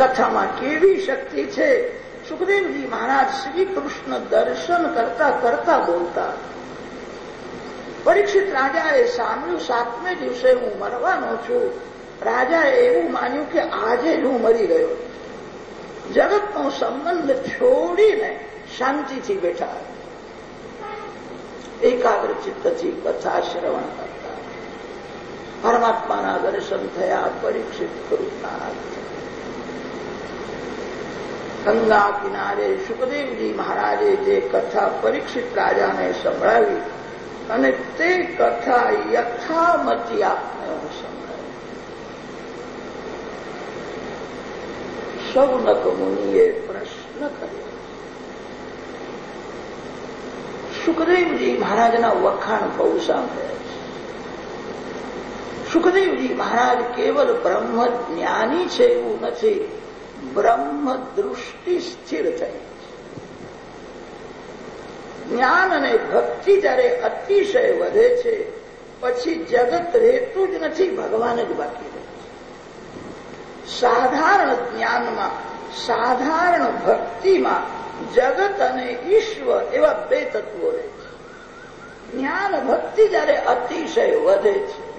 કથામાં કેવી શક્તિ છે? સુખદેવજી મહારાજ શ્રી દર્શન કરતા કરતા બોલતા, પરીક્ષિત રાજાએ સાંભળ્યું સાતમે દિવસે હું મરવાનો છું. રાજાએ એવું માન્યું કે આજે હું મરી ગયો. જગતનો સંબંધ છોડીને શાંતિથી બેઠા. એકાગ્ર ચિત્તથી કથા શ્રવણ કરતા. પરમાત્માના દર્શન થયા, પરીક્ષિત કૃતના ગંગા કિનારે સુખદેવજી મહારાજે જે કથા પરીક્ષિત રાજાને સંભળાવી અને તે કથા યથામતી આપને સંભળાવી. સૌનક મુનિએ પ્રશ્ન કર્યો. સુખદેવજી મહારાજના વખાણ બહુ સાંભળ્યા છે. સુખદેવજી મહારાજ કેવલ બ્રહ્મ જ્ઞાની છે એવું નથી. બ્રહ્મ દૃષ્ટિ સ્થિર થઈ જ્ઞાન અને ભક્તિ જ્યારે અતિશય વધે છે, પછી જગત રહેતું જ નથી, ભગવાન જ બાકી રહે સાધારણ જ્ઞાનમાં, સાધારણ ભક્તિમાં જગત અને ઈશ્વર એવા બે તત્વો રહે છે. જ્ઞાન ભક્તિ જ્યારે અતિશય વધે છે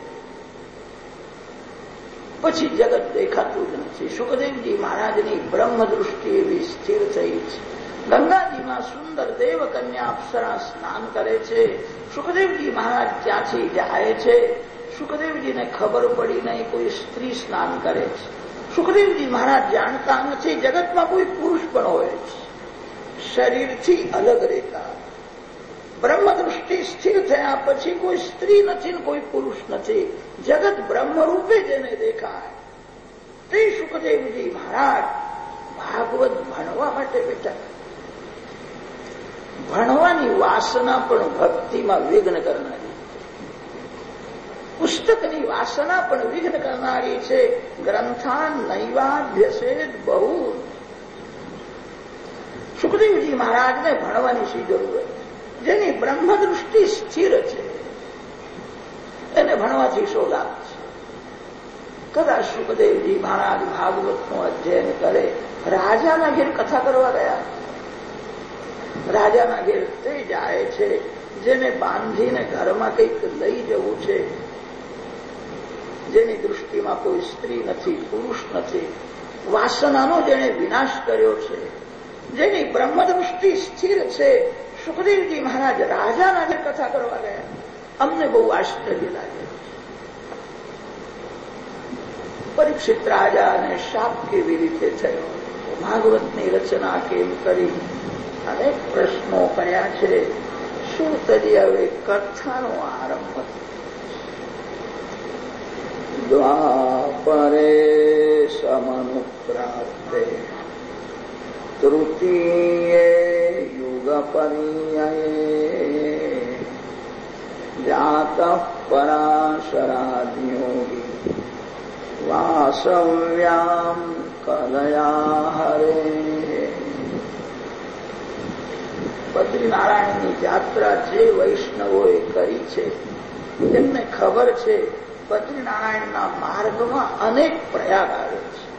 પછી જગત દેખાતું જ નથી. સુખદેવજી મહારાજની બ્રહ્મ દૃષ્ટિ એવી સ્થિર થઈ છે. ગંગાજીમાં સુંદર દેવકન્યા અપ્સરા સ્નાન કરે છે. સુખદેવજી મહારાજ ત્યાંથી જાય છે. સુખદેવજીને ખબર પડી નહીં કોઈ સ્ત્રી સ્નાન કરે છે. સુખદેવજી મહારાજ જાણતા નથી, જગતમાં કોઈ પુરુષ પણ હોય છે. શરીરથી અલગ રહેતા. બ્રહ્મ દૃષ્ટિ સ્થિર થયા પછી કોઈ સ્ત્રી નથી ને કોઈ પુરુષ નથી. જગત બ્રહ્મરૂપે જેને દેખાય. તે સુખદેવજી મહારાજ ભાગવત ભણવા માટે બેઠા. ભણવાની વાસના પણ ભક્તિમાં વિઘ્ન કરનારી. પુસ્તકની વાસના પણ વિઘ્ન કરનારી છે. ગ્રંથાન નૈવાભ્યસેદ બહુ. સુખદેવજી મહારાજને ભણવાની શી જરૂર જેની બ્રહ્મદૃષ્ટિ સ્થિર છે. એને ભણવાથી શો લાભ છે? કદાચ સુખદેવજી મહારાજ ભાગવતનું અધ્યયન કરે. રાજાના ઘેર કથા કરવા ગયા. રાજાના ઘેર તે જાય છે, જેને બાંધીને ઘરમાં કંઈક લઈ જવું છે. જેની દૃષ્ટિમાં કોઈ સ્ત્રી નથી, પુરુષ નથી. વાસનાનો જેણે વિનાશ કર્યો છે. જેની બ્રહ્મદૃષ્ટિ સ્થિર છે સુખદેવજી મહારાજ રાજાના ઘેર કથા કરવા ગયા. અમને બહુ આશ્ચર્ય લાગે પરીક્ષિત રાજાને શાપ કેવી રીતે થયો? ભાગવતની રચના કેમ કરી? અનેક પ્રશ્નો કર્યા છે. શું તરી હવે કથાનો આરંભ? દ્વાપરે સમનુપ્રાપ્તે. તૃતીયે યુગપર્યયે જાત પરાશરાદ્યોગી વાસવ્યામ કલયા હરે બદ્રીનારાયણની યાત્રા જે વૈષ્ણવોએ કરી છે તેમને ખબર છે, બદ્રીનારાયણના માર્ગમાં અનેક પ્રયાગ આવે છે.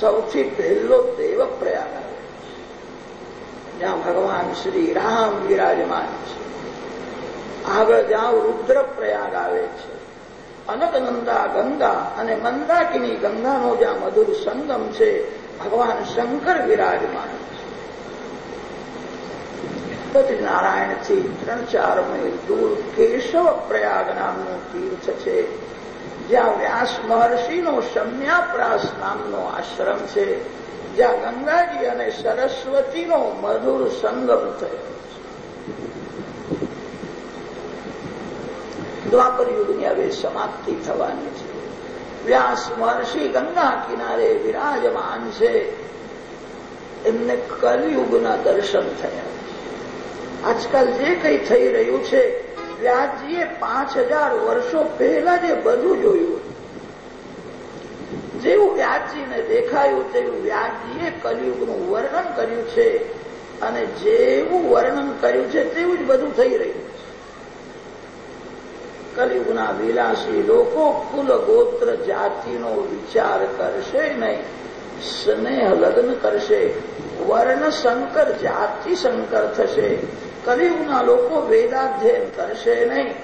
સૌથી પહેલો દેવ પ્રયાગ જ્યાં ભગવાન શ્રી રામ વિરાજમાન છે. આગળ જ્યાં રુદ્ર આવે છે. અનગનંદા ગંગા અને મંદાકિની ગંગાનો જ્યાં મધુર સંગમ છે, ભગવાન શંકર વિરાજમાન છે. બદ્રીનારાયણથી ત્રણ ચાર મહિલ દૂર કેશવ પ્રયાગ નામનું તીર્થ છે. જ્યાં વ્યાસ મહર્ષિનો શમ્યાપ્રાસ નામનો આશ્રમ છે. જ્યાં ગંગાજી અને સરસ્વતીનો મધુર સંગમ થયો. દ્વાપર યુગની હવે સમાપ્તિ થવાની છે. વ્યાસ મહર્ષિ ગંગા કિનારે વિરાજમાન છે. એમને કલયુગના દર્શન થયા. આજકાલ જે કંઈ થઈ રહ્યું છે, વ્યાસજીએ પાંચ હજાર વર્ષો પહેલા જે બધું જોયું જેવું વ્યાસજીને દેખાયું તેવું વ્યાસજીએ કલયુગનું વર્ણન કર્યું છે. અને જેવું વર્ણન કર્યું છે તેવું જ બધું થઈ રહ્યું છે. કલયુગના વિલાસી લોકો કુલ જાતિનો વિચાર કરશે નહીં. સ્નેહ લગ્ન કરશે. વર્ણ સંકર જાતિ સંકર થશે. કલિયુગના લોકો વેદાધ્યયન કરશે નહીં.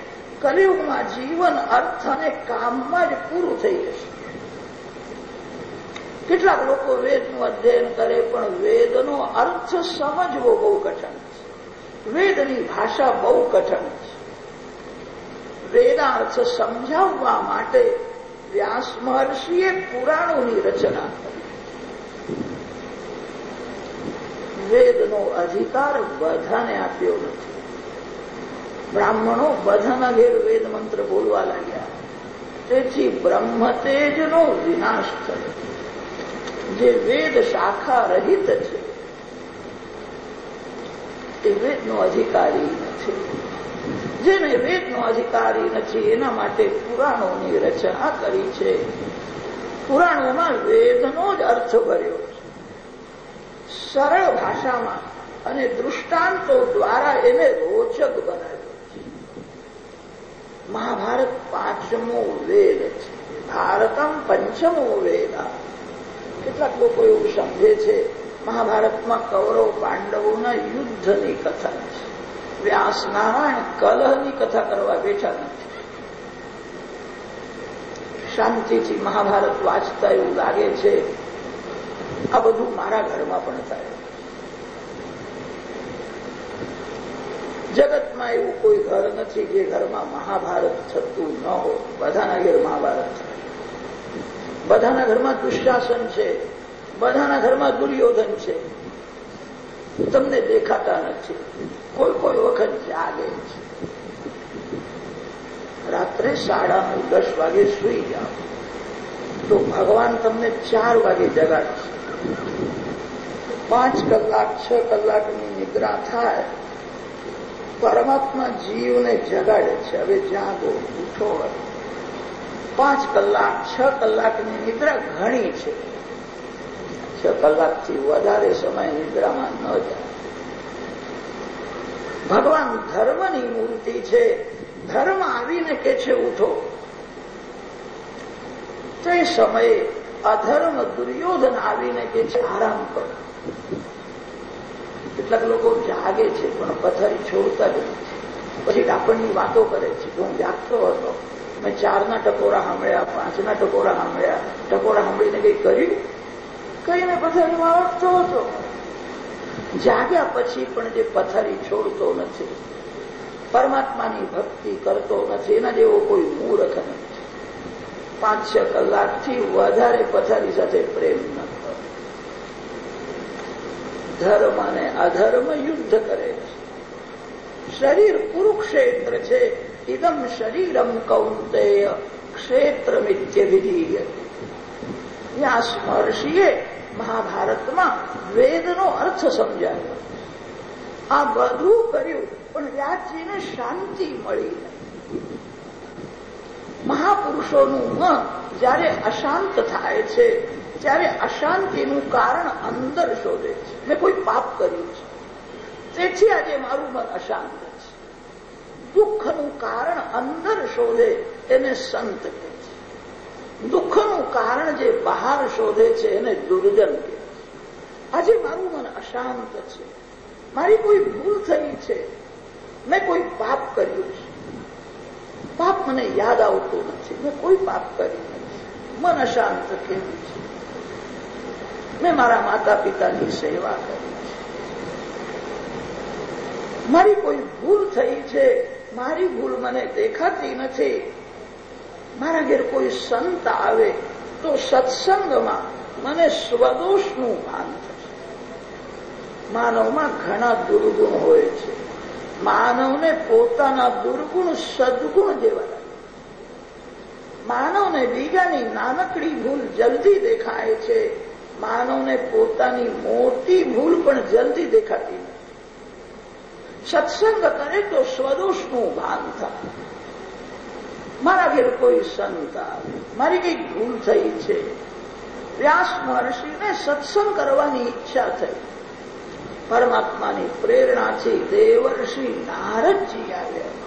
કલિયુગમાં જીવન અર્થ અને કામમાં જ પૂરું થઈ જશે. કેટલાક લોકો વેદનું અધ્યયન કરે, પણ વેદનો અર્થ સમજવો બહુ કઠણ છે. વેદની ભાષા બહુ કઠણ છે. વેદાર્થ સમજાવવા માટે વ્યાસ મહર્ષિએ પુરાણોની રચના કરી. વેદનો અધિકાર બધાને આપ્યો નથી. બ્રાહ્મણો બધાના ઘેર વેદ મંત્ર બોલવા લાગ્યા. તેથી બ્રહ્મતેજનો વિનાશ થયો. જે વેદ શાખા રહિત છે, એ વેદનો અધિકારી નથી. જેને વેદનો અધિકારી નથી, એના માટે પુરાણોની રચના કરી છે. પુરાણોમાં વેદનો જ અર્થ ભર્યો સરળ ભાષામાં અને દૃષ્ટાંતો દ્વારા એને રોચક બનાવ્યો છે. મહાભારત પાંચમો વેદ છે. ભારતમ પંચમો વેદા કેટલાક લોકો એવું સમજે છે, મહાભારતમાં કૌરવ પાંડવોના યુદ્ધની કથા છે. વ્યાસ કલહની કથા કરવા બેઠા નથી. શાંતિથી મહાભારત વાંચતા એવું લાગે છે. આ બધું મારા ઘરમાં પણ થાય. જગતમાં એવું કોઈ ઘર નથી જે ઘરમાં મહાભારત થતું ન હોય. બધાના ઘેર મહાભારત બધાના ઘરમાં દુષ્ટાસન છે. બધાના ઘરમાં દુર્યોધન છે. તમને દેખાતા નથી. કોઈ કોઈ વખત જાગે છે. રાત્રે સાડા નવ દસ વાગે સુઈ જાઓ. તો ભગવાન તમને ચાર વાગે જગાડશે. પાંચ કલાક, છ કલાકની નિદ્રા થાય. પરમાત્મા જીવને જગાડે છે. હવે જાગો, ઉઠો. પાંચ કલાક, છ કલાકની નિદ્રા ઘણી છે. છ કલાકથી વધારે સમય નિદ્રામાં ન જાય. ભગવાન ધર્મની મૂર્તિ છે. ધર્મ આવીને કે છે, ઉઠો. તે સમયે અધર્મ દુર્યોધન આવીને કે છે, આરામ કરો. કેટલાક લોકો જાગે છે, પણ પથારી છોડતા જ નથી. પછી આપણની વાતો કરે છે, હું જાગતો હતો. મેં ચારના ટકોરા સાંભળ્યા, પાંચના ટકોરા સાંભળ્યા. ટકોરા સાંભળીને કંઈ કર્યું? કરીને પથારીમાં અડતો હતો જાગ્યા પછી પણ જે પથારી છોડતો નથી, પરમાત્માની ભક્તિ કરતો નથી, એના જેવો કોઈ મૂર્ખ નથી. પાંચ, છ કલાકથી વધારે પથારી સાથે પ્રેમ ન ધર્મ અને અધર્મ યુદ્ધ કરે છે. શરીર કુરુક્ષેત્ર છે. ઇદમ શરીરમ કૌંતેય ક્ષેત્રમિત્ય વિધીય વ્યાસ મહર્ષિએ મહાભારતમાં વેદનો અર્થ સમજાવ્યો આ બધું કર્યું પણ વ્યાસજીને શાંતિ મળી મહાપુરુષોનું મન જ્યારે અશાંત થાય છે ત્યારે અશાંતિનું કારણ અંદર શોધે છે મેં કોઈ પાપ કર્યું છે તેથી આજે મારું મન અશાંત દુઃખનું કારણ અંદર શોધે એને સંત કહે છે. દુઃખનું કારણ જે બહાર શોધે છે એને દુર્જન કહે આજે મારું મન અશાંત છે. મારી કોઈ ભૂલ થઈ છે. મેં કોઈ પાપ કર્યું છે. પાપ મને યાદ આવતું નથી. મેં કોઈ પાપ કર્યું નથી. મન અશાંત કેવું છે? મેં મારા માતા પિતાની સેવા કરી છે. મારી કોઈ ભૂલ થઈ છે. મારી ભૂલ મને દેખાતી નથી. મારા ઘેર કોઈ સંત આવે તો સત્સંગમાં મને સ્વદોષનું ભાન થશે. માનવમાં ઘણા દુર્ગુણ હોય છે. માનવને પોતાના દુર્ગુણ સદગુણ જેવા માનવને બીજાની નાનકડી ભૂલ જલ્દી દેખાય છે. માનવને પોતાની મોટી ભૂલ પણ જલ્દી દેખાતી સત્સંગ કરે તો સ્વદોષનું ભાન થાય. મારા ઘેર કોઈ સંત મારી કંઈક ભૂલ થઈ છે. વ્યાસ મહર્ષિને સત્સંગ કરવાની ઈચ્છા થઈ. પરમાત્માની પ્રેરણાથી દેવર્ષિ નારદજી આવ્યા.